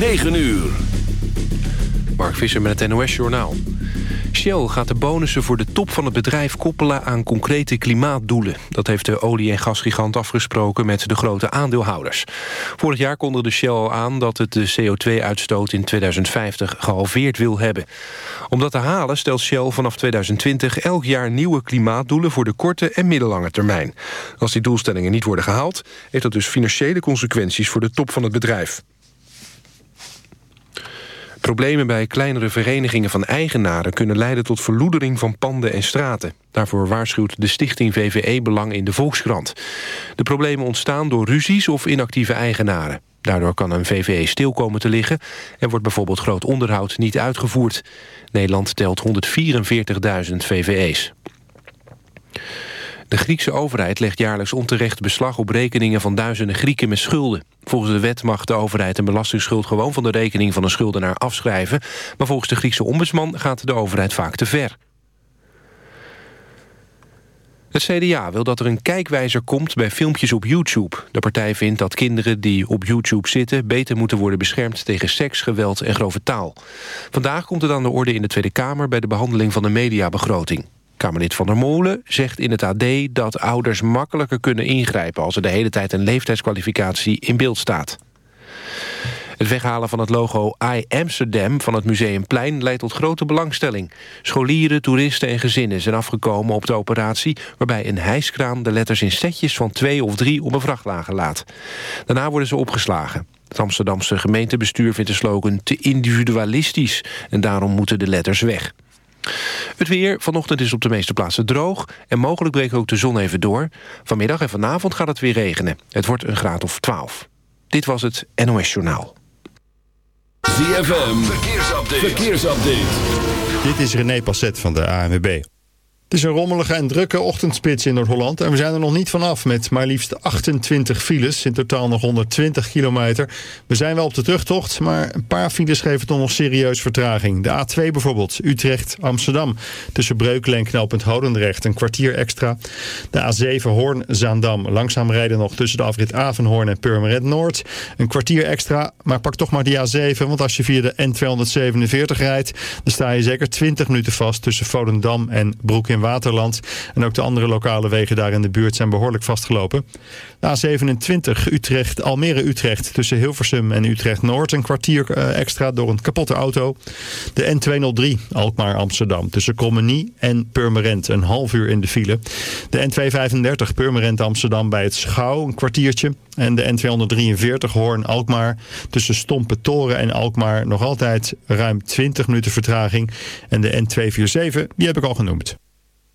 9 uur. Mark Visser met het NOS Journaal. Shell gaat de bonussen voor de top van het bedrijf koppelen aan concrete klimaatdoelen. Dat heeft de olie- en gasgigant afgesproken met de grote aandeelhouders. Vorig jaar kondigde Shell aan dat het de CO2-uitstoot in 2050 gehalveerd wil hebben. Om dat te halen stelt Shell vanaf 2020 elk jaar nieuwe klimaatdoelen voor de korte en middellange termijn. Als die doelstellingen niet worden gehaald, heeft dat dus financiële consequenties voor de top van het bedrijf. Problemen bij kleinere verenigingen van eigenaren... kunnen leiden tot verloedering van panden en straten. Daarvoor waarschuwt de stichting VVE Belang in de Volkskrant. De problemen ontstaan door ruzies of inactieve eigenaren. Daardoor kan een VVE stil komen te liggen... en wordt bijvoorbeeld groot onderhoud niet uitgevoerd. Nederland telt 144.000 VVE's. De Griekse overheid legt jaarlijks onterecht beslag op rekeningen van duizenden Grieken met schulden. Volgens de wet mag de overheid een belastingsschuld gewoon van de rekening van een schuldenaar afschrijven. Maar volgens de Griekse ombudsman gaat de overheid vaak te ver. Het CDA wil dat er een kijkwijzer komt bij filmpjes op YouTube. De partij vindt dat kinderen die op YouTube zitten... beter moeten worden beschermd tegen seks, geweld en grove taal. Vandaag komt het aan de orde in de Tweede Kamer... bij de behandeling van de mediabegroting. Kamerlid Van der Molen zegt in het AD dat ouders makkelijker kunnen ingrijpen... als er de hele tijd een leeftijdskwalificatie in beeld staat. Het weghalen van het logo I Amsterdam van het Museumplein leidt tot grote belangstelling. Scholieren, toeristen en gezinnen zijn afgekomen op de operatie... waarbij een hijskraan de letters in setjes van twee of drie op een vrachtwagen laat. Daarna worden ze opgeslagen. Het Amsterdamse gemeentebestuur vindt de slogan te individualistisch... en daarom moeten de letters weg. Het weer. Vanochtend is op de meeste plaatsen droog... en mogelijk breekt ook de zon even door. Vanmiddag en vanavond gaat het weer regenen. Het wordt een graad of 12. Dit was het NOS Journaal. ZFM. Verkeersupdate. Verkeersupdate. Dit is René Passet van de ANWB. Het is een rommelige en drukke ochtendspits in Noord-Holland... en we zijn er nog niet vanaf met maar liefst 28 files. In totaal nog 120 kilometer. We zijn wel op de terugtocht, maar een paar files geven toch nog serieus vertraging. De A2 bijvoorbeeld, Utrecht-Amsterdam. Tussen Breukelen en knooppunt Hodendrecht een kwartier extra. De A7 Hoorn-Zaandam. Langzaam rijden nog tussen de afrit Avenhoorn en Purmerend Noord. Een kwartier extra, maar pak toch maar die A7... want als je via de N247 rijdt... dan sta je zeker 20 minuten vast tussen Volendam en Broek in Waterland. En ook de andere lokale wegen daar in de buurt zijn behoorlijk vastgelopen. De A27 Utrecht, Almere-Utrecht tussen Hilversum en Utrecht-Noord. Een kwartier eh, extra door een kapotte auto. De N203 Alkmaar-Amsterdam tussen Krommenie en Purmerend. Een half uur in de file. De N235 Purmerend-Amsterdam bij het Schouw. Een kwartiertje. En de N243 Hoorn-Alkmaar tussen Stompe Toren en Alkmaar. Nog altijd ruim 20 minuten vertraging. En de N247, die heb ik al genoemd.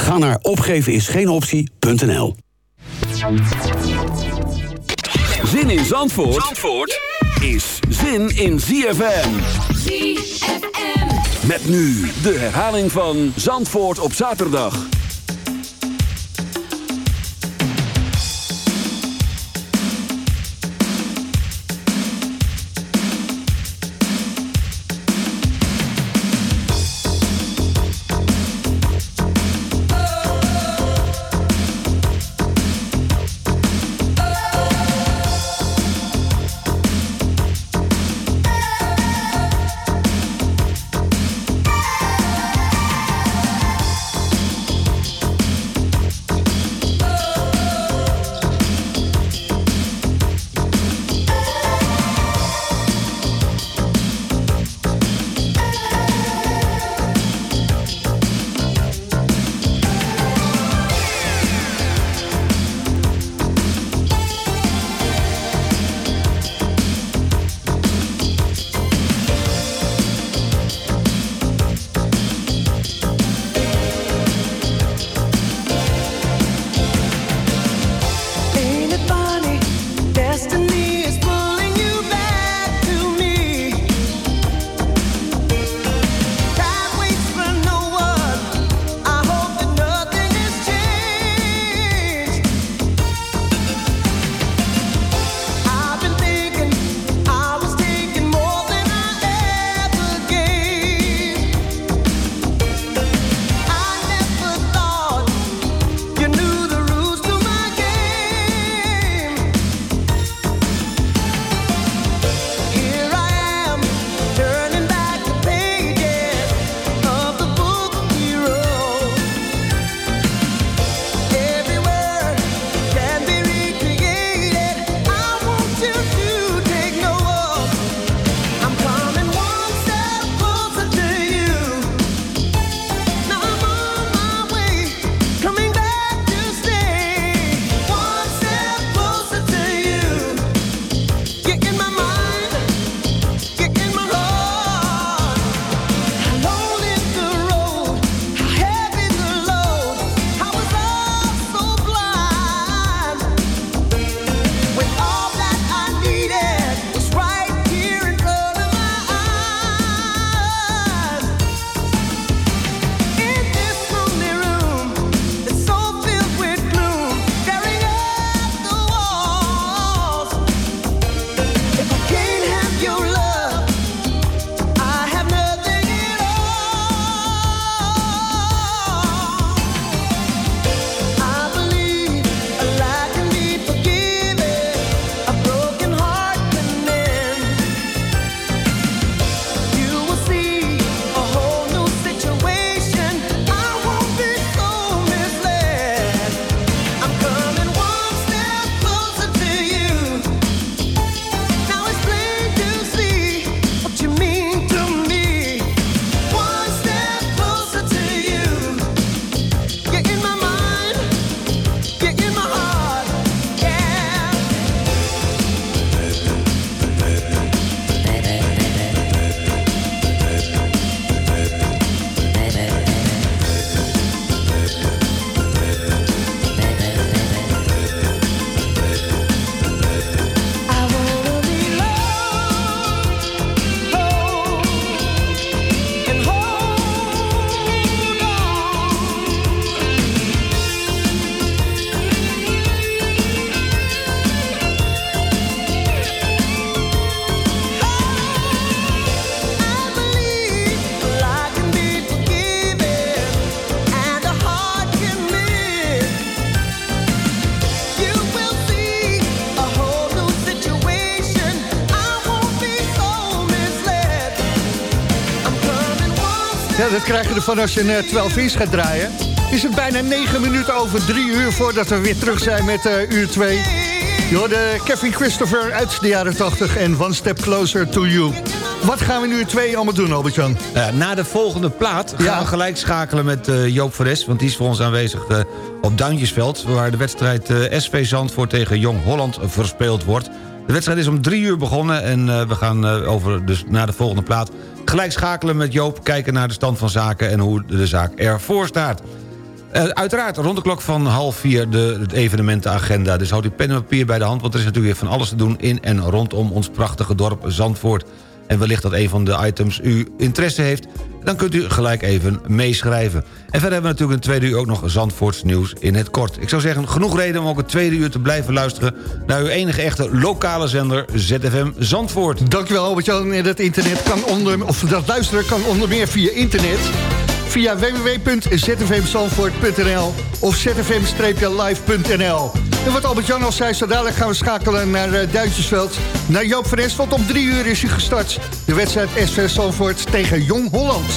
Ga naar opgevenisgeenoptie.nl Zin in Zandvoort, Zandvoort is zin in ZFM. ZFM. Met nu de herhaling van Zandvoort op zaterdag. Ja, dat krijg je ervan als je een 12 inch gaat draaien. Is het bijna 9 minuten over 3 uur voordat we weer terug zijn met uh, uur 2. Je hoorde Kevin Christopher uit de jaren 80 en One Step Closer to You. Wat gaan we nu uur 2 allemaal doen, Albert-Jan? Uh, na de volgende plaat gaan ja. we gelijk schakelen met uh, Joop Verres... want die is voor ons aanwezig op Duintjesveld... waar de wedstrijd SV Zandvoort tegen Jong Holland verspeeld wordt. De wedstrijd is om drie uur begonnen en we gaan over, dus na de volgende plaat... gelijk schakelen met Joop, kijken naar de stand van zaken... en hoe de zaak ervoor staat. Uh, uiteraard, rond de klok van half vier de, de evenementenagenda. Dus houd uw pen en papier bij de hand... want er is natuurlijk weer van alles te doen in en rondom ons prachtige dorp Zandvoort. En wellicht dat een van de items u interesse heeft... dan kunt u gelijk even meeschrijven. En verder hebben we natuurlijk het tweede uur ook nog Zandvoorts nieuws in het kort. Ik zou zeggen, genoeg reden om ook het tweede uur te blijven luisteren... naar uw enige echte lokale zender ZFM Zandvoort. Dankjewel Albert-Jan. Dat internet kan onder... of dat luisteren kan onder meer via internet via www.zfmzandvoort.nl of zfm-live.nl. En wat Albert-Jan al zei, zo dadelijk gaan we schakelen naar uh, Duitsersveld. Naar Joop van want om drie uur is hij gestart. De wedstrijd SV Zandvoort tegen Jong Holland.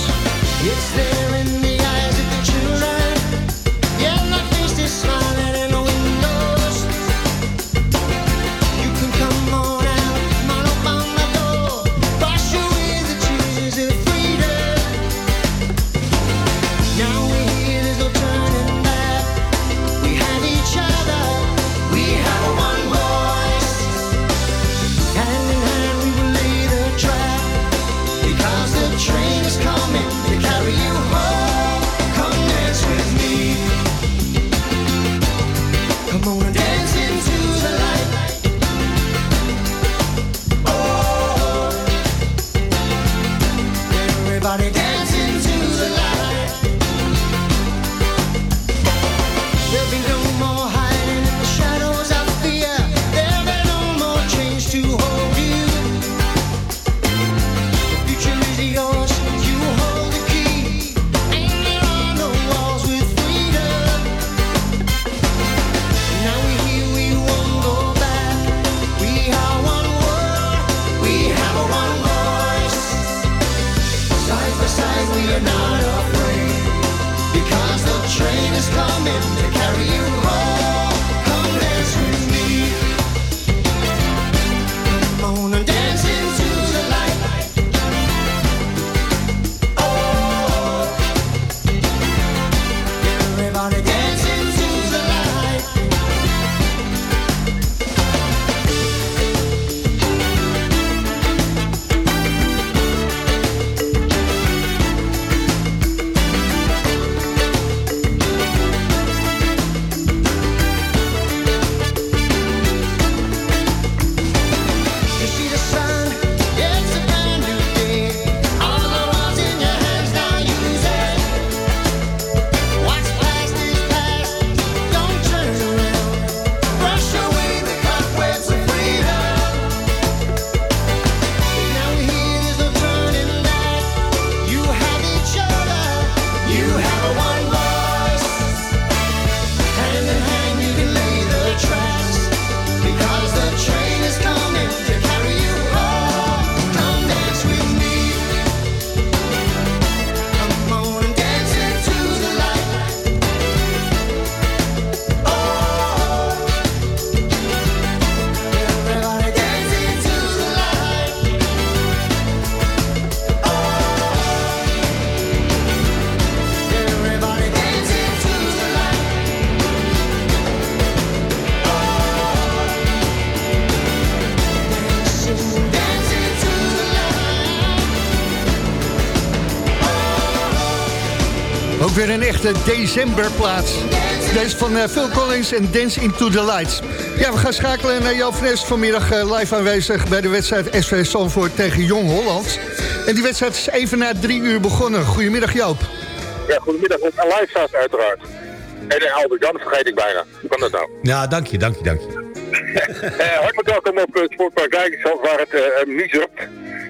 Echte decemberplaats. Deze van uh, Phil Collins en Dance Into the Lights. Ja, we gaan schakelen naar Joop Fres vanmiddag uh, live aanwezig... bij de wedstrijd SV Sanford tegen Jong Holland. En die wedstrijd is even na drie uur begonnen. Goedemiddag Joop. Ja, goedemiddag. En live staat uiteraard. En uh, Albert Jan vergeet ik bijna. Hoe kan dat nou? Ja, dank je, dank je, dank je. hartelijk welkom op het Sportpark Rijksveld waar het uh, misert.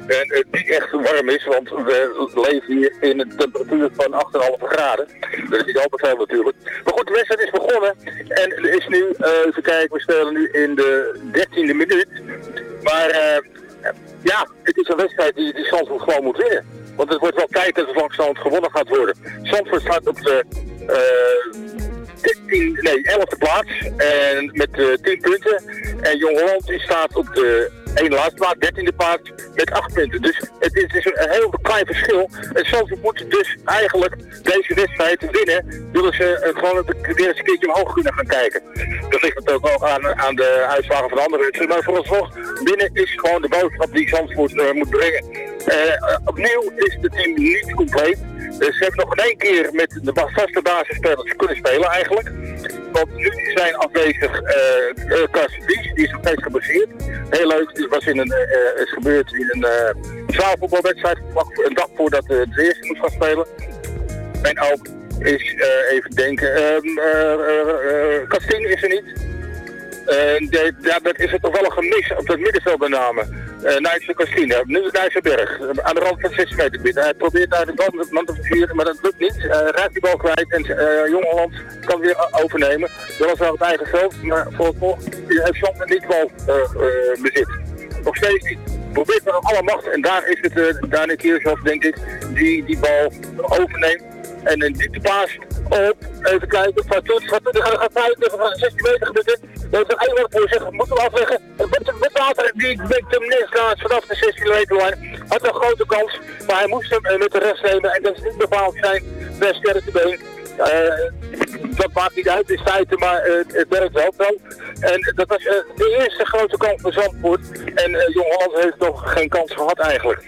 En het niet echt warm is, want we leven hier in een temperatuur van 8,5 graden. Dat is niet altijd veel natuurlijk. Maar goed, de wedstrijd is begonnen. En er is nu, uh, even kijken, we spelen nu in de 13e minuut. Maar uh, ja, het is een wedstrijd die, die Zandvoort gewoon moet winnen. Want het wordt wel tijd dat het langzamerhand gewonnen gaat worden. Zandvoort staat op de eh 13, nee, 11e plaats en met eh 10 punten. En Jong Holland staat op de ene laatste plaats, 13e plaats, met 8 punten. Dus het is, het is een heel klein verschil. En Zandvoort moet dus eigenlijk deze wedstrijd winnen. Willen ze eh, gewoon weer eens een keertje omhoog kunnen gaan kijken. Dat ligt natuurlijk ook aan, aan de uitslagen van de andere wedstrijden. Maar vooralsnog, winnen is gewoon de boodschap die Zandvoort eh, moet brengen. Eh, opnieuw is het team niet compleet. Ze hebben nog in één keer met de vaste basisspelers kunnen spelen eigenlijk. Want nu zijn afwezig uh, die is nog steeds gebaseerd. Heel leuk, die was in een, eh, is gebeurd in een uh, zaalvoetbalwedstrijd, een dag voordat uh, de eerste moest gaan spelen. En ook is, even denken, ehm eh, eh, eh, Kastien is er niet. Uh, de, is het toch wel een gemis op het middenveld met name. Uh, Nijtse Kastine, nu Nijtsenberg, aan de rand van 6 meter gebied. Hij probeert daar de band, band te versieren, maar dat lukt niet. Uh, raakt die bal kwijt en uh, Holland kan weer overnemen. Dat was wel het eigen veld, maar vooralsnog heeft Sander niet bal bezit. Nog steeds niet. Probeert met alle macht en daar is het uh, Daniel Kiershoff, denk ik, die die bal overneemt. En een dieptepaas op, even kijken, van Toets, van Toets gaat buiten van 16 meter gebied. Dat is een eindelijk voor zeggen, moeten we afleggen. Met, met water, die met hem neerslaat vanaf de 16 meter lijn. Had een grote kans, maar hij moest hem uh, met de rest nemen. En dat is niet bepaald zijn best sterke been. Uh, dat maakt niet uit in feite, maar uh, het werkt wel wel. En dat was de eerste grote kans voor Zandvoort. En Jong Holland heeft nog geen kans gehad eigenlijk.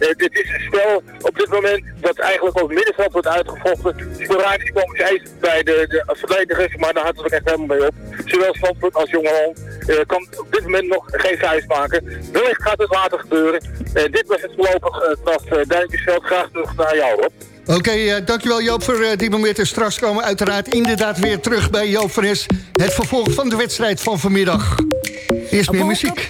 Uh, dit is een spel op dit moment dat eigenlijk op het middenveld wordt uitgevochten. Sporadisch komen ze bij de, de verdedigers, maar daar hadden we echt helemaal mee op. Zowel Zandvoort als Jong Holland uh, kan op dit moment nog geen vuist maken. Wellicht gaat het later gebeuren. Uh, dit was het voorlopig vanaf uh, Duintjesveld. Graag terug naar jou, Rob. Oké, okay, uh, dankjewel Joop voor uh, die momenten. Straks komen we uiteraard inderdaad weer terug bij Joop van Es. Het vervolg van de wedstrijd van vanmiddag. Eerst meer muziek.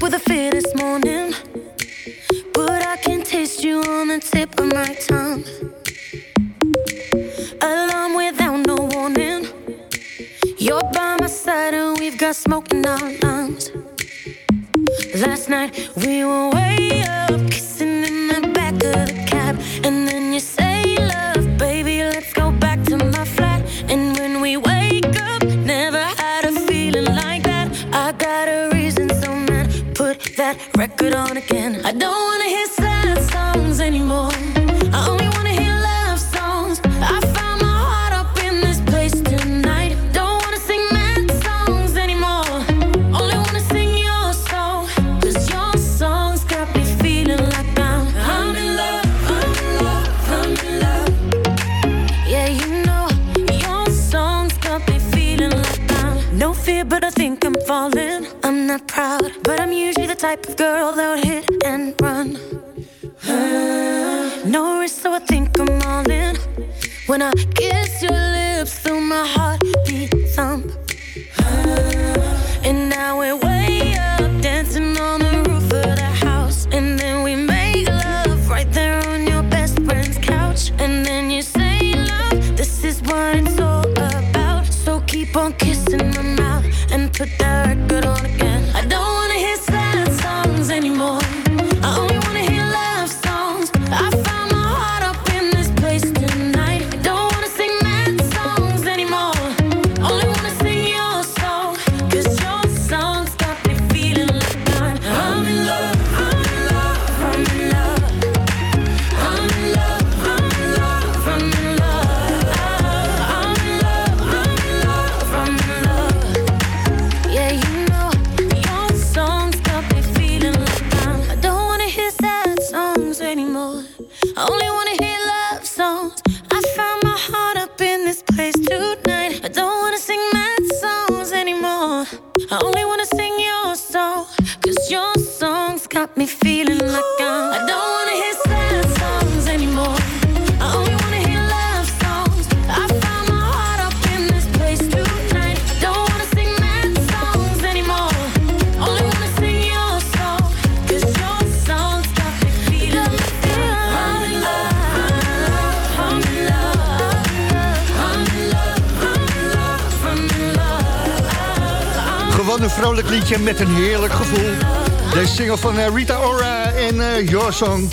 Taste you on the tip of my tongue. Alarm without no warning. You're by my side and we've got smoke in our lungs. Last night we were way up, kissing in the back of the cab. And then you that record on again. I don't wanna hear sad songs anymore. Type of girl that would hit and run. No risk, so I think I'm all in. When I kiss een heerlijk gevoel. Deze single van eh, Rita Ora en eh, Your Song.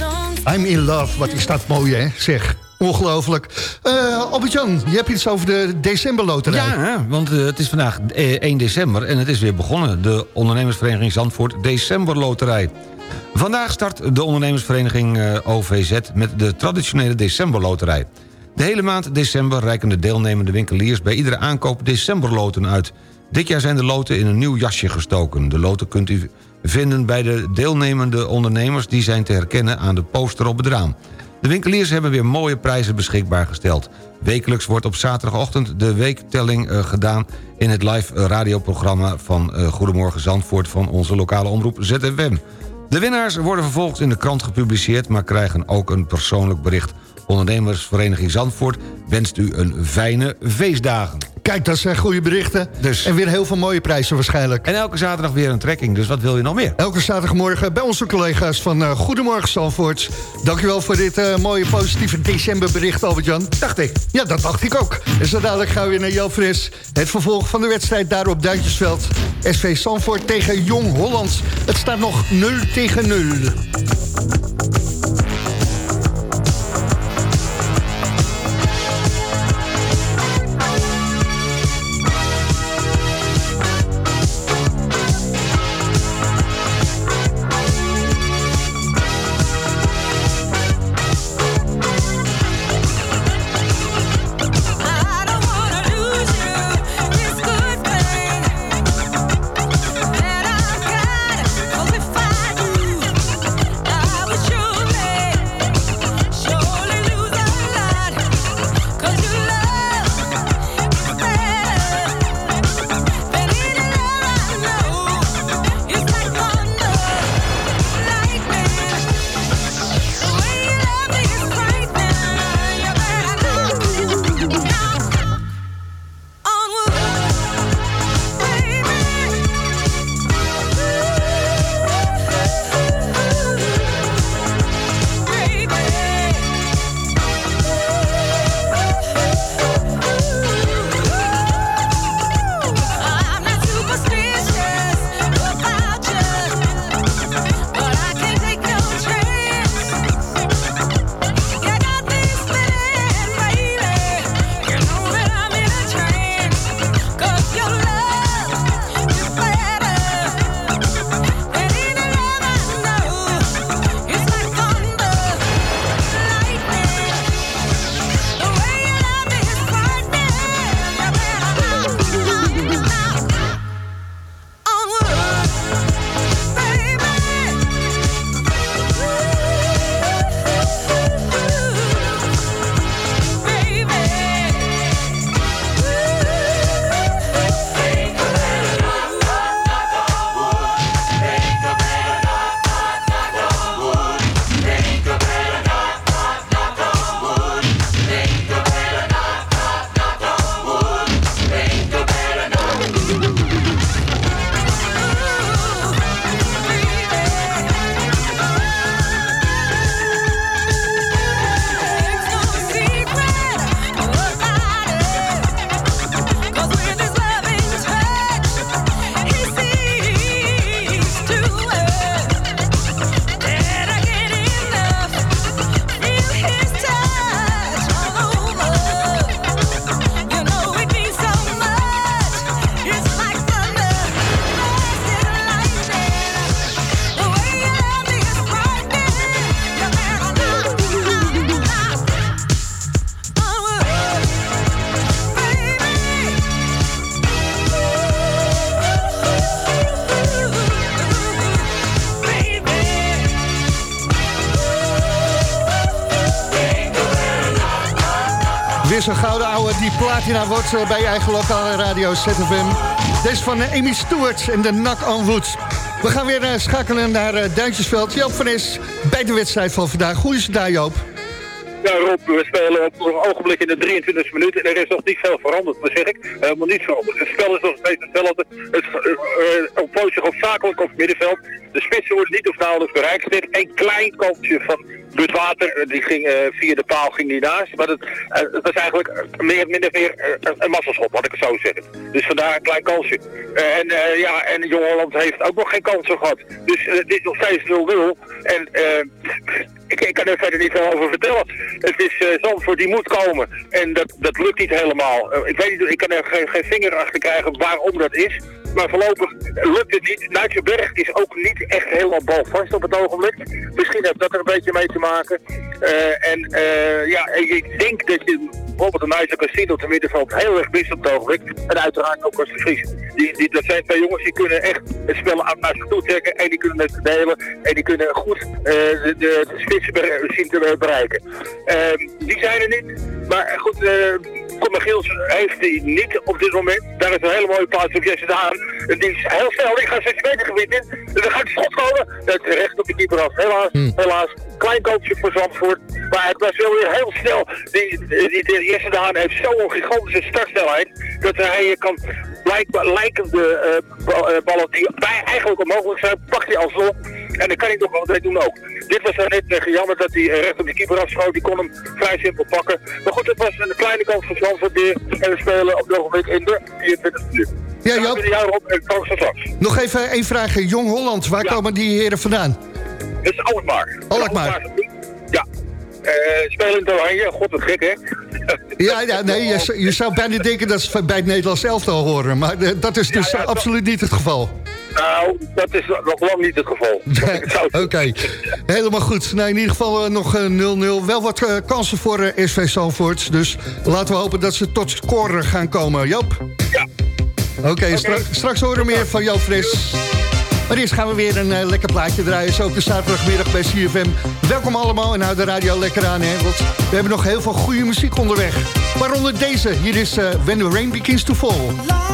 I'm in love. Wat is dat mooi, hè? Zeg. Ongelooflijk. Uh, Albert-Jan, je hebt iets over de decemberloterij. Ja, want uh, het is vandaag 1 december en het is weer begonnen. De ondernemersvereniging Zandvoort Decemberloterij. Vandaag start de ondernemersvereniging uh, OVZ met de traditionele decemberloterij. De hele maand december reiken de deelnemende winkeliers... bij iedere aankoop decemberloten uit. Dit jaar zijn de loten in een nieuw jasje gestoken. De loten kunt u vinden bij de deelnemende ondernemers... die zijn te herkennen aan de poster op het raam. De winkeliers hebben weer mooie prijzen beschikbaar gesteld. Wekelijks wordt op zaterdagochtend de weektelling uh, gedaan... in het live radioprogramma van uh, Goedemorgen Zandvoort... van onze lokale omroep ZFM. De winnaars worden vervolgens in de krant gepubliceerd... maar krijgen ook een persoonlijk bericht. Ondernemersvereniging Zandvoort wenst u een fijne feestdagen. Kijk, dat zijn goede berichten. Dus. En weer heel veel mooie prijzen waarschijnlijk. En elke zaterdag weer een trekking, dus wat wil je nog meer? Elke zaterdagmorgen bij onze collega's van uh, Goedemorgen Zandvoort. Dankjewel voor dit uh, mooie positieve decemberbericht, Albert-Jan. Dacht ik. Ja, dat dacht ik ook. En zo dadelijk gaan we weer naar Jan Fris. Het vervolg van de wedstrijd daar op Duintjesveld. SV Zandvoort tegen Jong Holland. Het staat nog 0 tegen 0. Weer gouden ouwe die platina wordt eh, bij je eigen lokale radio ZFM. Deze van eh, Amy Stewart en de Nak on Woods. We gaan weer uh, schakelen naar Duintjesveld. Joop van Es bij de wedstrijd van vandaag. Hoe is het daar, Joop? We spelen op een ogenblik in de 23e minuut en er is nog niet veel veranderd, dat zeg ik. Helemaal niet veranderd. Het spel is nog steeds hetzelfde. Het uh, ontplooit zich hoofdzakelijk op het middenveld. De spitsen worden niet of nauwelijks bereikt. Er een klein kantje van Budwater, die ging uh, via de paal ging die naast. Maar het, was eigenlijk meer, minder meer een massaschop, had ik het zo zeggen. Dus vandaar een klein kansje. en ja, en Jong Holland heeft ook nog geen kansen gehad. Dus dit is nog steeds 0-0. En ik, kan er verder niet veel over vertellen. Het is uh, Zandvoort die moet komen. En dat, dat lukt niet helemaal. Uh, ik weet niet, ik kan er geen, geen vinger achter krijgen waarom dat is. Maar voorlopig lukt het niet. Nijtjeberg is ook niet echt helemaal balvast op het ogenblik. Misschien heeft dat er een beetje mee te maken. Uh, en ja, ik denk dat je bijvoorbeeld een kan zien op het middenveld heel erg mist op het ogenblik. En uiteraard ook als de Vries. Die, die, dat zijn twee jongens die kunnen echt het spel naar zich toe trekken. En die kunnen het verdelen. En die kunnen goed de, de, de zien te bereiken. Uh, die zijn er niet. Maar goed, uh, Conor Giels heeft hij niet op dit moment. Daar is een hele mooie plaats op Jesse Daan. Die is heel snel, die gaat 6 meter gebied in. En dan gaat hij schot komen. Dat is recht op de keeper af. Helaas, hmm. helaas. Klein kansje voor Zandvoort. Maar het was wel weer heel snel. Die, die, die, Jesse Daan heeft zo'n gigantische startsnelheid. Dat hij kan blijkbaar lijkende uh, ballen die bij eigenlijk onmogelijk zijn, pakt hij alsnog. En dan kan hij toch wel dit doen ook. Dit was dan net uh, jammer dat hij recht op de keeper afschoot. Die kon hem vrij simpel pakken. Maar goed, het was een kleine kans voor Zandvoort weer. En we spelen op dit moment in de 24 uur. Ja, Joop. Nog even één vraag. Jong Holland, waar komen die heren vandaan? Het is Alkmaar. Alkmaar. Ja. Uh, spelen in Oranje, god wat gek hè. Ja, ja nee, je, je, zou bijna denken dat ze bij het Nederlands elftal horen. Maar uh, dat is dus ja, ja, absoluut niet het geval. Nou, dat is nog lang niet het geval. Oké, okay. helemaal goed. Nou, in ieder geval uh, nog 0-0. Wel wat kansen voor SV Zalvoort. Dus laten we hopen dat ze tot scoren gaan komen. Joop? Ja. Oké, okay, okay. straks horen we meer van Joop Fris. Maar eerst gaan we weer een lekker plaatje draaien. Zo op de zaterdagmiddag bij CFM. Welkom allemaal en houd de radio lekker aan. Hè, we hebben nog heel veel goede muziek onderweg. Waaronder deze. Hier is uh, When the Rain Begins to Fall.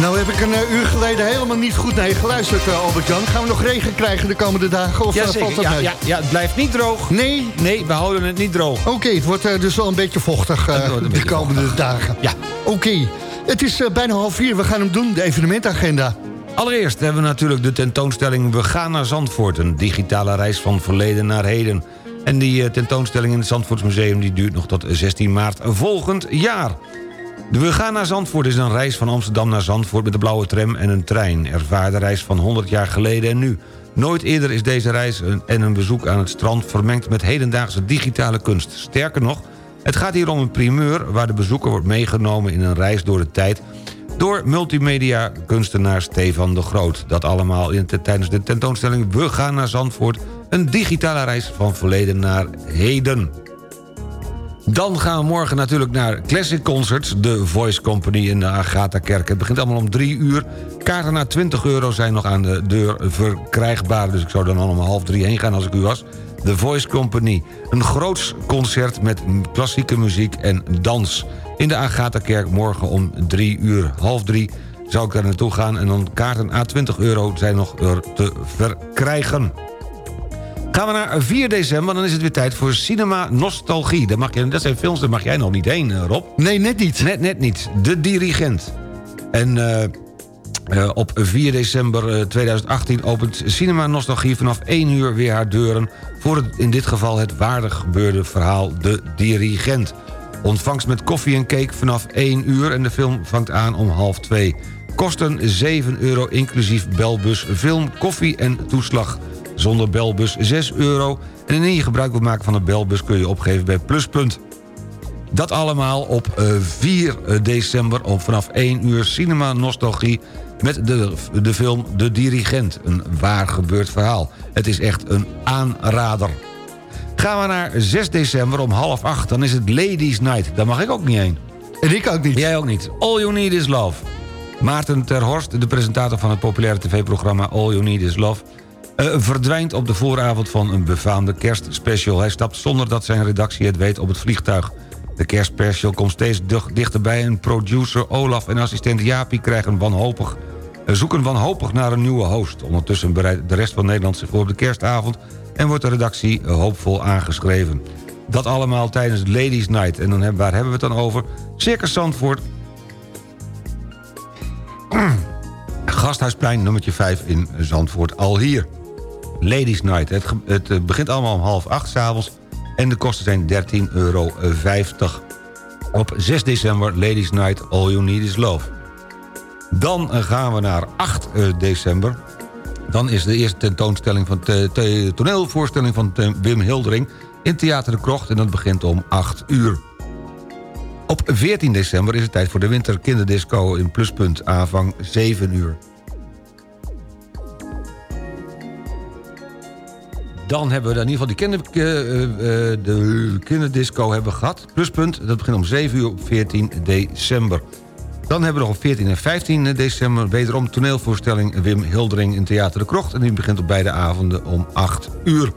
Nou heb ik een eh, uur geleden helemaal niet goed naar je geluisterd, uh, Albert-Jan. Gaan we nog regen krijgen de komende dagen? Of ja, eh, valt dat ja, ja, ja, het blijft niet droog. Nee? Nee, we houden het niet droog. Oké, het wordt eh, dus wel een beetje vochtig eh, een de beetje komende vochtig. dagen. Ja. Oké, het is eh, bijna half vier. We gaan hem doen, de evenementagenda. Allereerst hebben we natuurlijk de tentoonstelling We gaan naar Zandvoort. Een digitale reis van verleden naar heden. En die eh, tentoonstelling in het Zandvoortsmuseum die duurt nog tot 16 maart volgend jaar. De We gaan naar Zandvoort is een reis van Amsterdam naar Zandvoort... met de blauwe tram en een trein. Ervaar de reis van 100 jaar geleden en nu. Nooit eerder is deze reis en een bezoek aan het strand... vermengd met hedendaagse digitale kunst. Sterker nog, het gaat hier om een primeur... waar de bezoeker wordt meegenomen in een reis door de tijd... door multimedia-kunstenaar Stefan de Groot. Dat allemaal in tijdens de tentoonstelling We gaan naar Zandvoort... een digitale reis van verleden naar heden. Dan gaan we morgen natuurlijk naar Classic Concerts... de Voice Company in de Agatha-kerk. Het begint allemaal om drie uur. Kaarten naar 20 euro zijn nog aan de deur verkrijgbaar... dus ik zou dan allemaal half drie heen gaan als ik u was. The Voice Company. Een groots concert met klassieke muziek en dans. In de Agatha-kerk morgen om drie uur. Half drie zou ik daar naartoe gaan... en dan kaarten à 20 euro zijn nog er te verkrijgen. Gaan we naar 4 december, dan is het weer tijd voor Cinema Nostalgie. Daar mag je, dat zijn films, daar mag jij nog niet heen, eh, Rob. Nee, net niet. Net, net niet. De Dirigent. En eh, eh, op 4 december eh, 2018 opent Cinema Nostalgie vanaf 1 uur weer haar deuren... voor het, in dit geval het waardig gebeurde verhaal De Dirigent. Ontvangst met koffie en cake vanaf 1 uur en de film vangt aan om half 2. Kosten 7 euro inclusief belbus, film, koffie en toeslag. Zonder belbus 6 euro. En indien je gebruik wilt maken van een belbus kun je opgeven bij Pluspunt. Dat allemaal op eh, 4 december om vanaf 1 uur Cinema Nostalgie... met de, de film De Dirigent. Een waar gebeurd verhaal. Het is echt een aanrader. Gaan we naar 6 december om half 8, dan is het Ladies Night. Daar mag ik ook niet heen. En ik ook niet. Jij ook niet. All You Need Is Love. Maarten Terhorst, de presentator van het populaire tv-programma All You Need Is Love... eh, verdwijnt op de vooravond van een befaamde kerstspecial. Hij stapt zonder dat zijn redactie het weet op het vliegtuig. De kerstspecial komt steeds dichterbij... en producer Olaf en assistent Jaapie krijgen wanhopig, eh, zoeken wanhopig naar een nieuwe host. Ondertussen bereidt de rest van Nederland zich voor op de kerstavond... en wordt de redactie eh, hoopvol aangeschreven. Dat allemaal tijdens Ladies Night. En dan waar hebben we het dan over? Circus Zandvoort, Gasthuisplein nummertje 5 in Zandvoort al hier. Ladies Night. Het, het eh, begint allemaal om half acht s'avonds... en de kosten zijn 13,50 euro. Op 6 december Ladies Night All You Need Is Love. Dan eh, gaan we naar 8 eh, december. Dan is de eerste tentoonstelling van de toneelvoorstelling van Wim Hildering... in Theater de Krocht en dat begint om 8 uur. Op 14 december is het tijd voor de winterkinderdisco in Pluspunt aanvang 7 uur. Dan hebben we in ieder geval die kinder, eh, eh, de kinderdisco hebben gehad. Pluspunt, dat begint om 7 uur op 14 december. Dan hebben we nog op 14 en 15 december... wederom toneelvoorstelling Wim Hildering in Theater de Krocht... en die begint op beide avonden om 8 uur.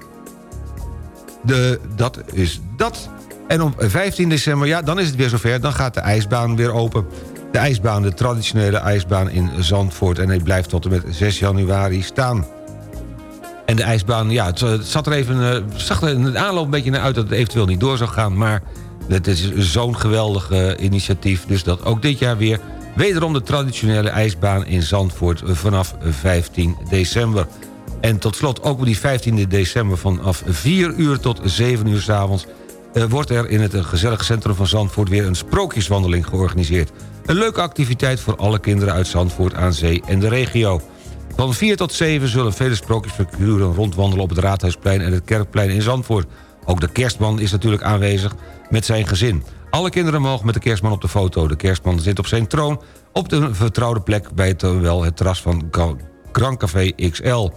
De, dat is dat. En op 15 december, ja, dan is het weer zover. Dan gaat de ijsbaan weer open. De ijsbaan, de traditionele ijsbaan in Zandvoort. En die blijft tot en met 6 januari staan. En de ijsbaan, ja, het, het zat er even, eh, zag er aanloop een beetje naar uit... dat het eventueel niet door zou gaan. Maar het is zo'n geweldig eh, initiatief. Dus dat ook dit jaar weer... wederom de traditionele ijsbaan in Zandvoort... eh, vanaf 15 december. En tot slot ook op die 15 december vanaf 4 uur tot 7 uur s'avonds... Uh, wordt er in het uh, gezellig centrum van Zandvoort... weer een sprookjeswandeling georganiseerd. Een leuke activiteit voor alle kinderen uit Zandvoort aan zee en de regio. Van 4 tot 7 zullen vele sprookjesfiguren rondwandelen... op het Raadhuisplein en het Kerkplein in Zandvoort. Ook de kerstman is natuurlijk aanwezig met zijn gezin. Alle kinderen mogen met de kerstman op de foto. De kerstman zit op zijn troon op de vertrouwde plek... bij het, wel het terras van Grand Café XL...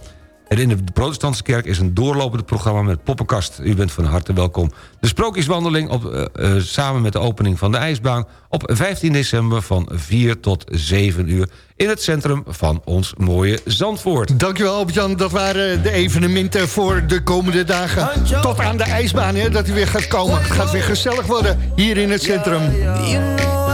En in de protestantse kerk is een doorlopend programma met poppenkast. U bent van harte welkom. De sprookjeswandeling op, uh, uh, samen met de opening van de ijsbaan... op 15 december van 4 tot 7 uur... in het centrum van ons mooie Zandvoort. Dankjewel Albert-Jan, dat waren de evenementen voor de komende dagen. Tot aan de ijsbaan, hè, dat hij weer gaat komen. Het gaat weer gezellig worden hier in het centrum.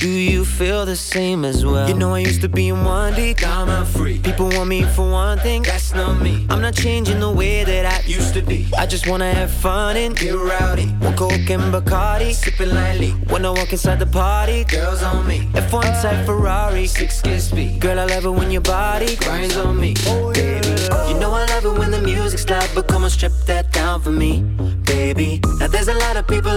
Do you feel the same as well? You know, I used to be in one deep, I'm a free. People want me for one thing, that's not me. I'm not changing the way that I used to be. I just wanna have fun and get rowdy. One Coke and Bacardi, sipping lightly. When I walk inside the party, girls on me. F1 type Ferrari, six kiss speed. Girl, I love it when your body grinds on me. Oh, baby, you know I love it when the music's loud, but come on, strip that down for me. Baby, now there's a lot of people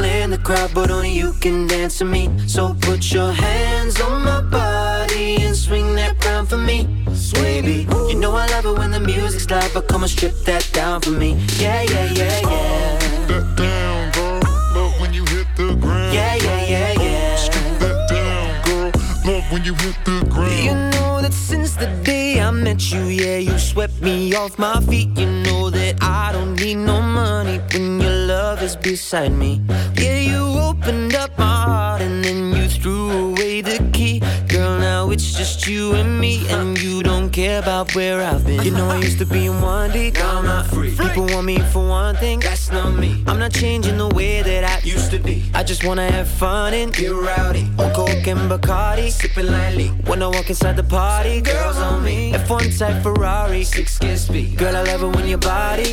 crowd, but only you can dance to me. So put your hands on my body and swing that crown for me. Baby, you know I love it when the music's loud, but come on, strip that down for me. Yeah, yeah, yeah, yeah. That down, girl. Love when you hit the ground. Yeah, yeah, yeah, yeah. Strip that down, girl. Love when you hit the ground. You know that since the day I met you, yeah, you swept me off my feet. You know that I don't need no money when your love is beside me. Yeah, you opened up my heart and then you threw away the key. Girl, now it's just you and me, and you don't care about where I've been. You know I used to be in one deep, now I'm not free. People want me for one thing, that's not me. I'm not changing the way that I used to be. I just wanna have fun and get rowdy. On Coke and Bacardi, sipping lightly. When I walk inside the party, girls on me. F1 type Ferrari, six kiss speed. Girl, I love it when your body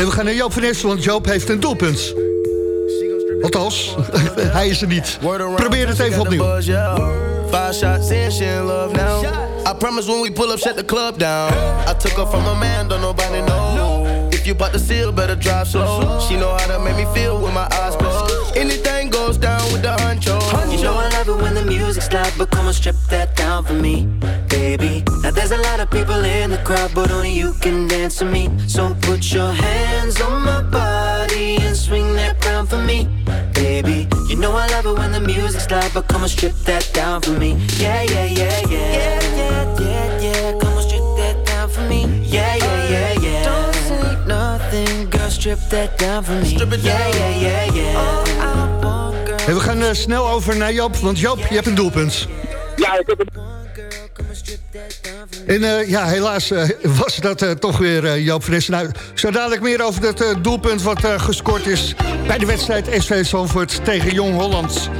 En we gaan naar Joop van Essen, want Joop heeft een doelpunt. Althans, hij is er niet. Probeer het even opnieuw. Five shots in, she in love now. I promise when we pull up, shut the club down. I took her from a man, don't nobody know. If you bought the seal, better drive slow. She know how to make me feel with my eyes closed. Anything goes down with the honcho. You know I love it when the music's loud, but come on, strip that down for me, crowd, but only you can dance to me. So put your hands on my body and swing that crown for me, baby. You know I love it when the music's loud, but come on, strip that down for me. Yeah, yeah, yeah, yeah. Yeah, yeah, yeah, yeah. Come on, strip that down for me. Yeah, yeah, yeah, yeah. Don't say nothing, girl, strip that down for me. Yeah, yeah, yeah, yeah. Oh, I want, girl. En we gaan eh, snel over naar Joop, want Joop, je hebt een doelpunt. Ja, ik heb een En eh, ja, helaas eh, was dat eh, toch weer Joop Essen. Nou, zo dadelijk meer over dat doelpunt wat gescoord is... bij de wedstrijd SV Zandvoort tegen Jong Holland.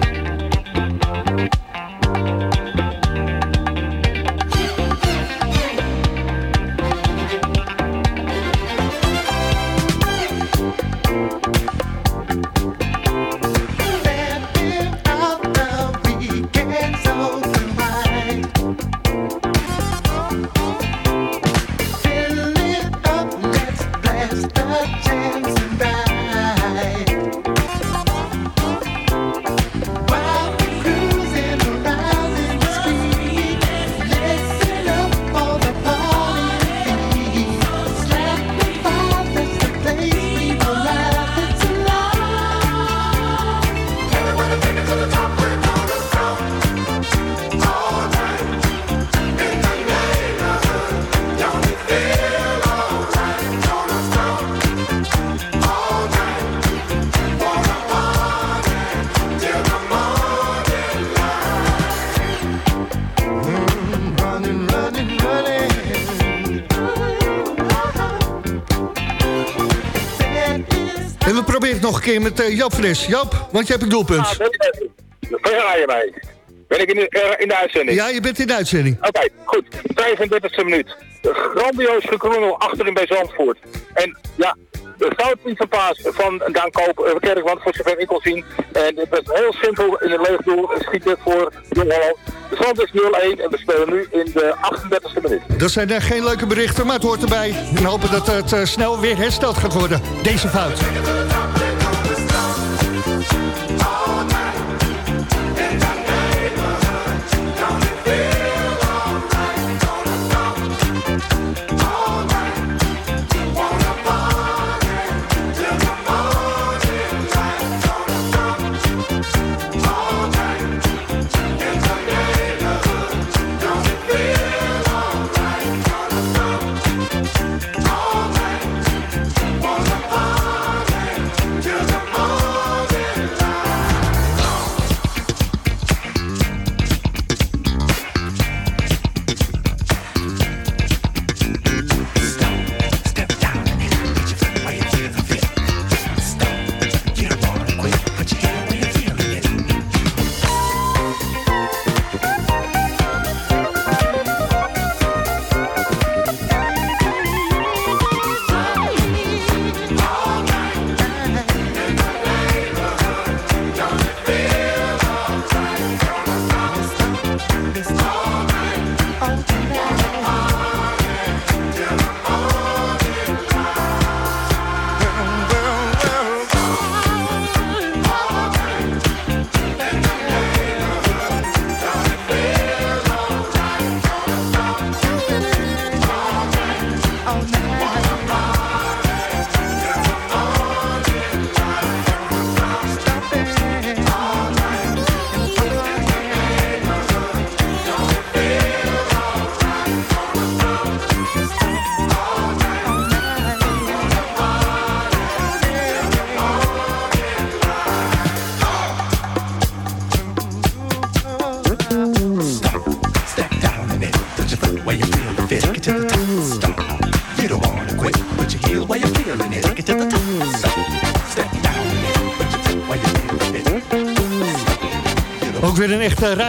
Het nog een keer met eh, Joop van Essen. Joop, want je hebt een doelpunt. Ah, Verga je mij. Ben ik in de, eh, in de uitzending? Ja, je bent in de uitzending. Oké, goed. 35e minuut. Grandioos gekrommel achterin bij Zandvoort. En ja, de fout niet van paas van Daan Koop, uh, Kerkwand, voor zover ik kon zien. En het was heel simpel in het leeg doel schieten voor Jong Holland. De stand is 0-1 en we spelen nu in de 38e minuut. Dat zijn er geen leuke berichten, maar het hoort erbij. En hopen dat het eh, snel weer hersteld gaat worden, deze fout.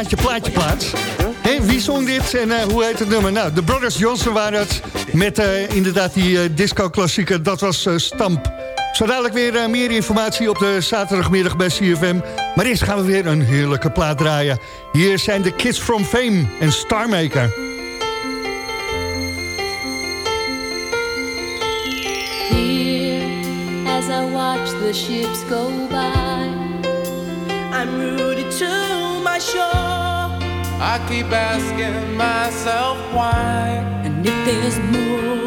Eh, raadje plaatje plaats. Hé, wie zong dit en eh, hoe heet het nummer? Nou, de Brothers Johnson waren het met eh, inderdaad die disco-klassieker. Dat was Stamp. Zo dadelijk weer meer informatie op de zaterdagmiddag bij CFM. Maar eerst gaan we weer een heerlijke plaat draaien. Hier zijn de Kids from Fame en Starmaker. Keep asking myself why. And if there's more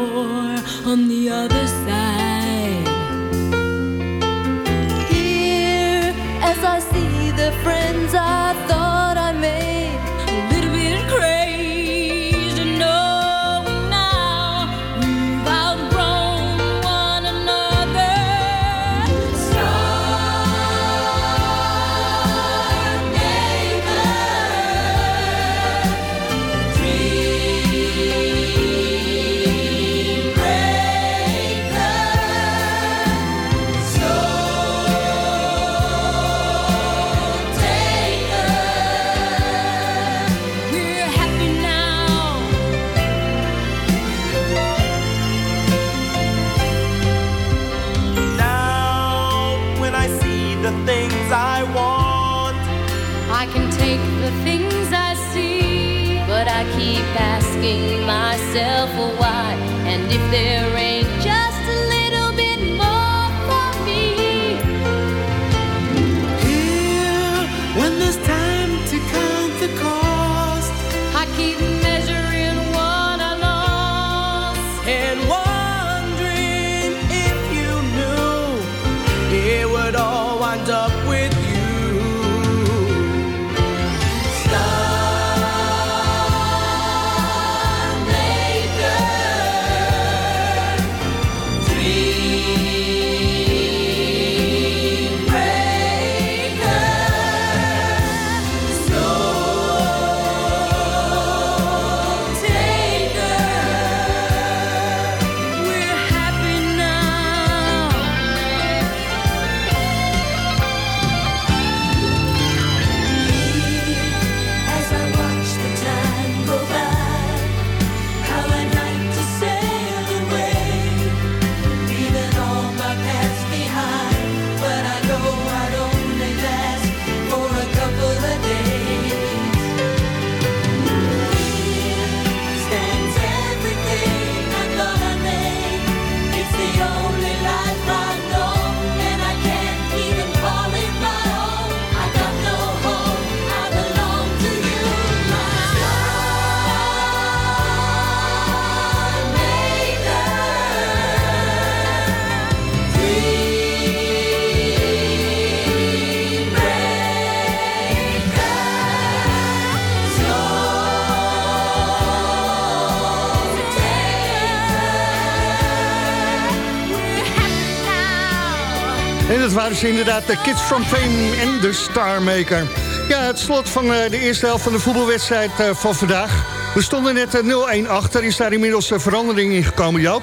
waren ze inderdaad de Kids from Fame en de Starmaker. Ja, het slot van eh, de eerste helft van de voetbalwedstrijd eh, van vandaag. We stonden net eh, 0-1 achter. Is daar inmiddels eh, verandering in gekomen, Joop?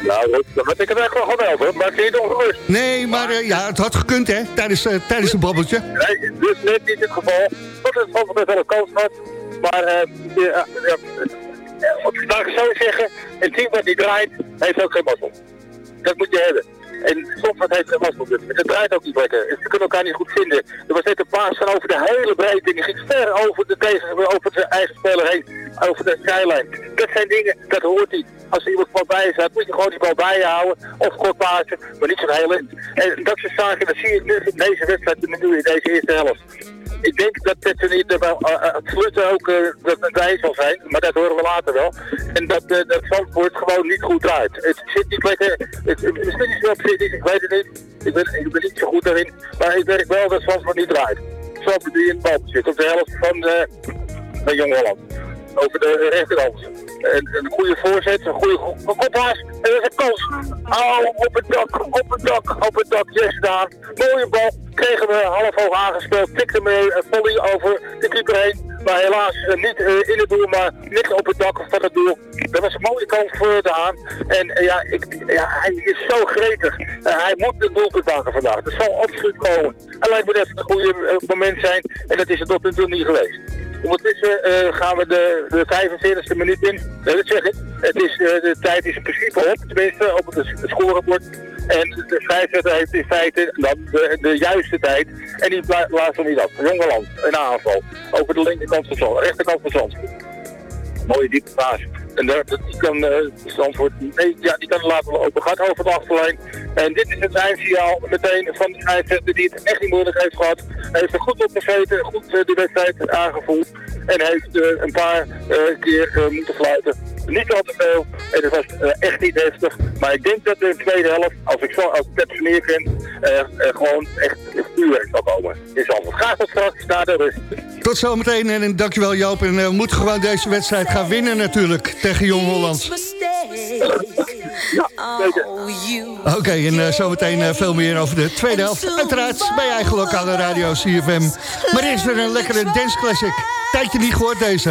Nou, dat- dat had ik het echt wel geweld, hoor. Maak je niet ongerust. Nee, maar ja, het had gekund, hè? Tijdens, eh, tijdens een babbeltje. Nee, dus net niet het geval. Dat is van best wel een kans gehad. Maar, eh, ja, ja, wat ik vandaag zo zeggen, een team wat niet draait, heeft ook geen mazzel. Dat moet je hebben. En wat heeft geen mazzel. Dus het draait ook niet lekker. Ze kunnen elkaar niet goed vinden. Er was net een paas van over de hele breedte. Die ging ver over de, tegen, over de eigen speler heen. Over de skyline. Dat zijn dingen, dat hoort niet. Als er iemand van bij staat, moet je gewoon die bal bij je houden. Of kort pasen, maar niet zo'n heel in. En dat soort zaken, dat zie je nu in deze wedstrijd, nu in deze eerste helft. Ik denk dat het niet wel uh, het fluiten ook uh, bij zal zijn, maar dat horen we later wel. En dat, uh, dat Zandvoort gewoon niet goed draait. Het zit niet lekker, het, misschien is het wel psychisch, ik weet het niet. Ik ben, ik ben niet zo goed daarin, maar ik merk wel dat Zandvoort niet draait. Zandvoort die in het bal zit, op de helft van, uh, van Jong Holland. Over de rechterhand. een, een goede voorzet, een goede go- kophaas. En dat is een kans. Oh, op het dak, op het dak, op het dak. Yes, gedaan. Mooie bal. Kregen we half hoog aangespeeld. Tikte mee een volley over de keeper heen. Maar helaas eh, niet eh, in het doel, maar net op het dak van het doel. Dat was een mooie kans voor de Haan. En eh, ja, ik, ja, hij is zo gretig. Eh, hij moet het doelpunt maken vandaag. Dat zal absoluut komen. En lijkt me het een goede eh, moment zijn. En dat is het tot nu toe niet geweest. Ondertussen eh, gaan we de, de 45e minuut in. Dat zeg ik. Het is, eh, de tijd is in principe op, tenminste op het, scorebord. En de scheidsrechter heeft in feite dan de, de juiste tijd. En die blaast er niet af. Jongeland, een aanval. Over de linkerkant van Zand, rechterkant van Zandvoort. Mooie diepe paas. En daar, die kan uh, Zandvoort, nee, ja, die kan laten open gaat over de achterlijn. En dit is het eindsignaal meteen van de scheidsrechter die het echt niet moeilijk heeft gehad. Hij heeft er goed op gezeten, goed eh, de wedstrijd aangevoeld. En heeft eh, een paar eh, keer eh, moeten fluiten. Niet al te veel. En het was eh, echt niet heftig. Maar ik denk dat in de tweede helft, als ik zo als ik het meer ken, eh, eh, gewoon echt vuurwerk zal komen. In Zandvoort. Graag tot straks na de rust. Tot zometeen en dankjewel Joop. En eh, we moeten gewoon deze wedstrijd gaan winnen natuurlijk tegen Jong Holland. Oké, en eh, zometeen eh, veel meer over de tweede helft. Uiteraard bij je eigen lokale radio CFM. Maar eerst weer een lekkere dance classic. Tijdje niet gehoord deze.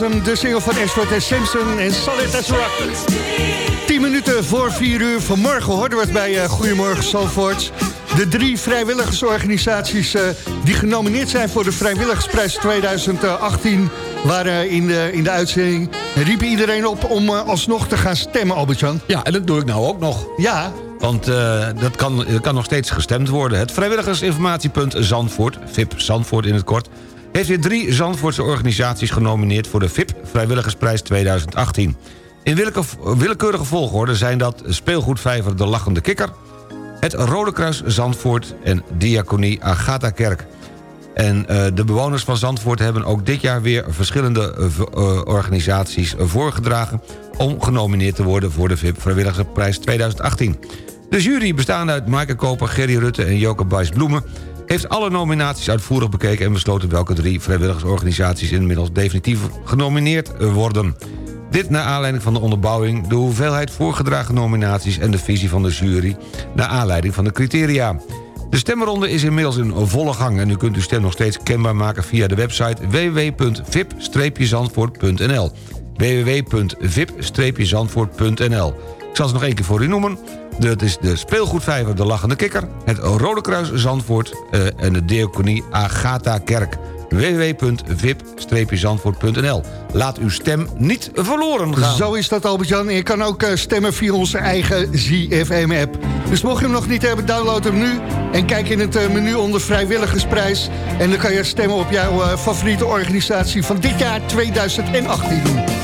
Was hem, de single van Ashford en Simpson en Solid as Rock. 10 minuten voor 4 uur vanmorgen hoorden we het bij eh, Goedemorgen Zalvoort. De drie vrijwilligersorganisaties eh, die genomineerd zijn voor de Vrijwilligersprijs 2018... waren in de, in de uitzending en riepen iedereen op om eh, alsnog te gaan stemmen, Albert-Jan. Ja, en dat doe ik nou ook nog. Ja, Want eh, dat, kan, kan nog steeds gestemd worden. Het vrijwilligersinformatiepunt Zandvoort, VIP Zandvoort in het kort... heeft weer drie Zandvoortse organisaties genomineerd... voor de VIP Vrijwilligersprijs 2018. In willeke- willekeurige volgorde zijn dat Speelgoedvijver De Lachende Kikker... het Rode Kruis Zandvoort en Diaconie Agatha Kerk. En eh, de bewoners van Zandvoort hebben ook dit jaar weer verschillende eh, eh, organisaties voorgedragen... om genomineerd te worden voor de VIP Vrijwilligersprijs 2018. De jury, bestaande uit Maaike Koper, Gerry Rutte en Joke Buijs-Bloemen... heeft alle nominaties uitvoerig bekeken... en besloten welke drie vrijwilligersorganisaties... inmiddels definitief genomineerd worden. Dit naar aanleiding van de onderbouwing... de hoeveelheid voorgedragen nominaties... en de visie van de jury... naar aanleiding van de criteria. De stemronde is inmiddels in volle gang... en u kunt uw stem nog steeds kenbaar maken via de website www.vip-zandvoort.nl www.vip-zandvoort.nl Ik zal ze nog één keer voor u noemen. Dat is de speelgoedvijver De Lachende Kikker... het Rode Kruis Zandvoort eh, en de Diaconie Agatha Kerk www.vip-zandvoort.nl Laat uw stem niet verloren gaan. Zo is dat, Albert-Jan. Je kan ook eh, stemmen via onze eigen ZFM-app. Dus mocht je hem nog niet hebben, download hem nu... en kijk in het eh, menu onder vrijwilligersprijs. En dan kan je stemmen op jouw favoriete organisatie van dit jaar 2018.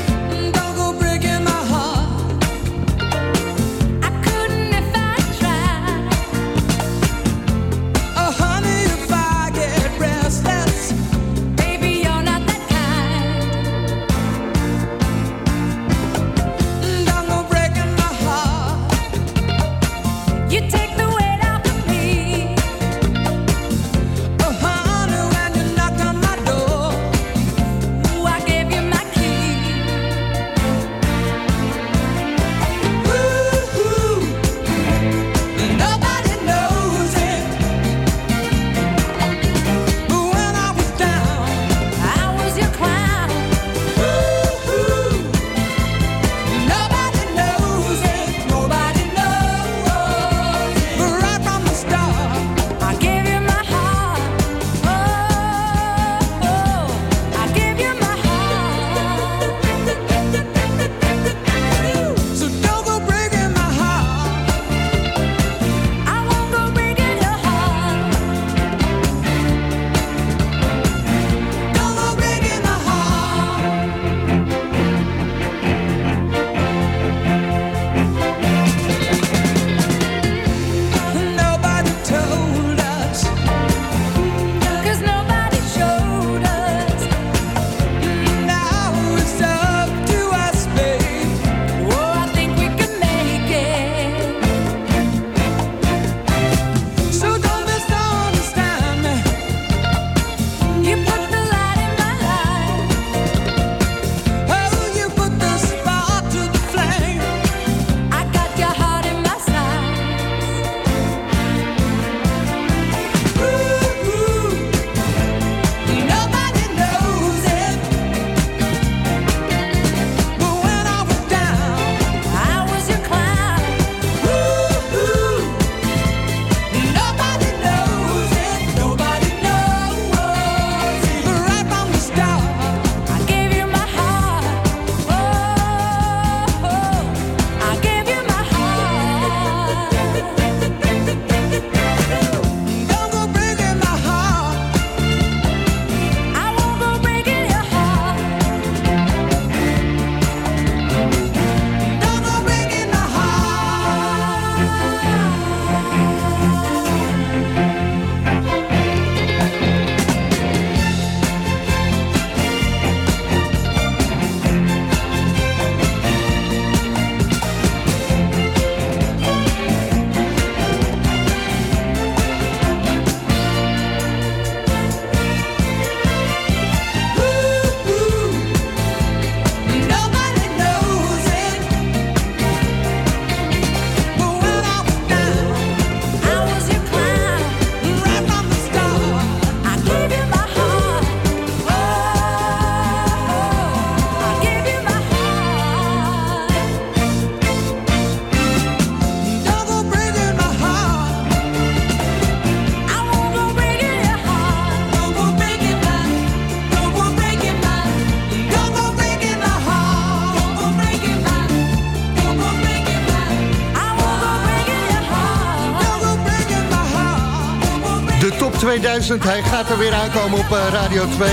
2000. Hij gaat er weer aankomen op eh, Radio 2.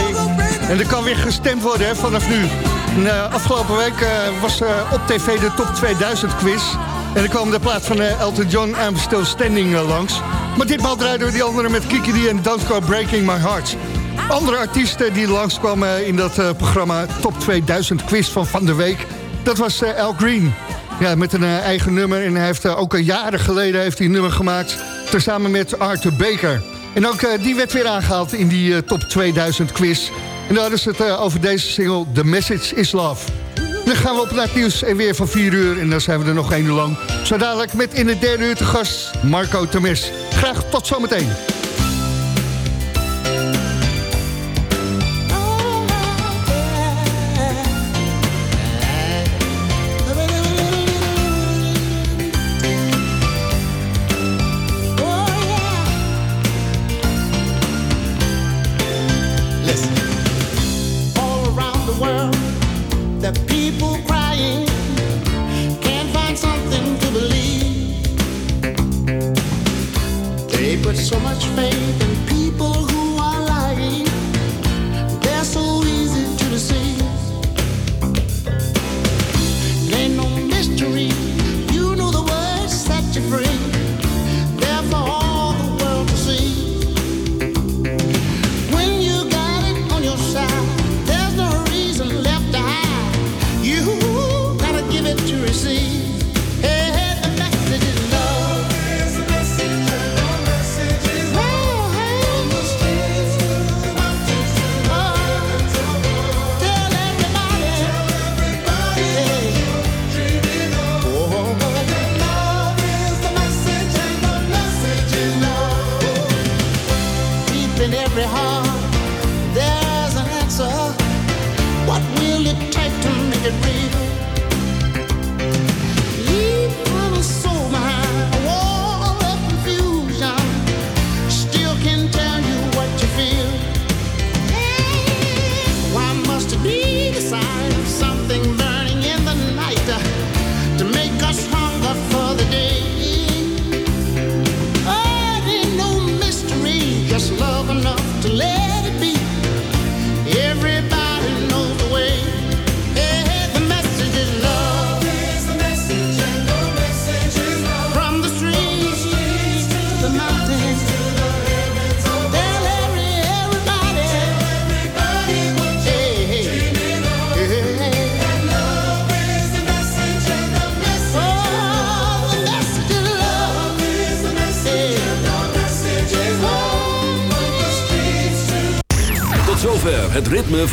En er kan weer gestemd worden hè, vanaf nu. Eh, afgelopen week eh, was op tv de Top 2000 quiz. En er kwam de plaats van Elton John I'm Still Standing langs. Maar ditmaal draaiden we die andere met Kiki D en Don't Go Breaking My Heart. Andere artiesten die langskwamen in dat programma Top 2000 quiz van Van der Week... dat was Al Green. Ja, met een eigen nummer. En hij heeft ook al jaren geleden heeft hij een nummer gemaakt... tezamen met Arthur Baker. En ook eh, die werd weer aangehaald in die eh, Top 2000 quiz. En daar is het eh, over deze single The Message is Love. Dan gaan we op naar het nieuws en weer van 4 uur. En dan zijn we er nog één uur lang. Zo dadelijk met in de derde uur te gast Marco Temes. Graag tot zometeen.